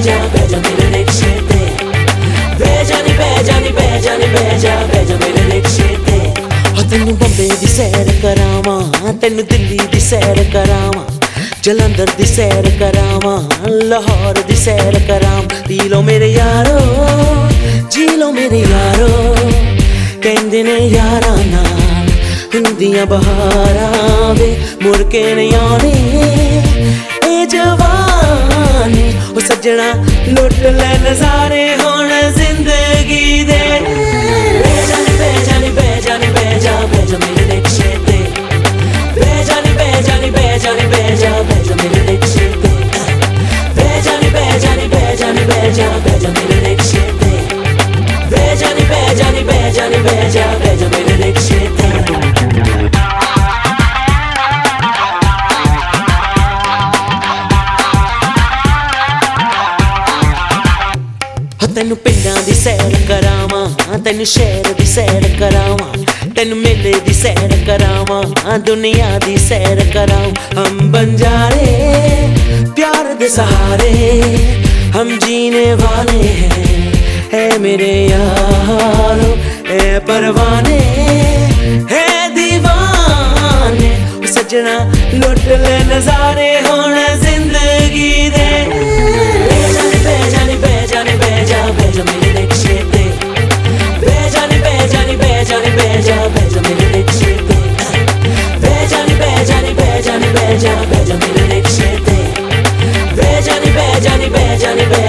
ਬੇਜਾਨੀ ਬੇਜਾ ਬੇਜਾ ਮੇਰੇ ਰਿਕਸ਼ੇ ਤੇ। ਬੇਜਾਨੀ ਬੇਜਾਨੀ ਬੇਜਾਨੀ ਬੇਜਾ ਬੇਜਾ ਮੇਰੇ ਰਿਕਸ਼ੇ ਤੇ। ਹੋ, ਤੈਨੂੰ ਬੰਬੇ ਦੀ ਸੈਰ ਕਰਾਵਾਂ, ਤੈਨੂੰ ਦਿੱਲੀ ਦੀ ਸੈਰ ਕਰਾਵਾਂ, ਜਲੰਧਰ ਦੀ ਸੈਰ ਕਰਾਵਾਂ, ਲਾਹੌਰ ਦੀ ਸੈਰ ਕਰਾਂ ਪੀ ਲੋ ਮੇਰੇ ਯਾਰੋ, ਜੀ ਲੋ ਮੇਰੇ ਯਾਰੋ। ਕਹਿੰਦੇ ਨੇ ਯਾਰਾਂ ਨਾਲ ਹੁੰਦੀਆਂ ਬਹਾਰਾਂ ਵੇ, ਮੁੜ ਕੇ ਨਹੀਂ ਆਉਣੀ। ਇਹ ਜਵਾਨੀ ਸੱਜਣਾ ਲੁੱਟ ਲੈ ਨਜ਼ਾਰੇ ਹੁਣ ਜ਼ਿੰਦਗੀ ਦੇ ਤੈਨੂੰ ਪਿੰਡਾਂ ਦੀ ਸੈਰ ਕਰਾਵਾਂ ਤੈਨੂੰ ਸ਼ਹਿਰ ਦੀ ਸੈਰ ਕਰਾਵਾਂ ਤੈਨੂੰ ਮੇਲੇ ਦੀ ਸੈਰ ਕਰਾਵਾਂ ਦੁਨੀਆ ਦੀ ਸੈਰ ਕਰਾਵਾਂ ਹਮ ਬੰਜਾਰੇ प्यार दे सहारे हम जीने वाले हैं है मेरे यारो है परवाने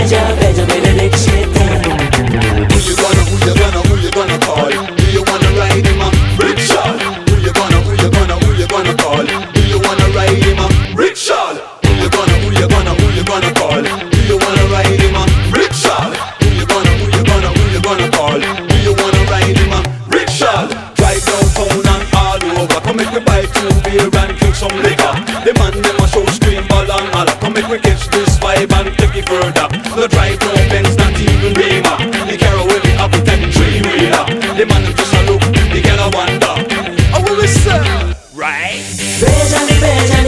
Beja, beja, beja the bird up. The driver bends not even rima. The carol will be up with that tree reader. The man just a look, the girl a wonder. Oh, well, listen. Right. Beijame, beijame.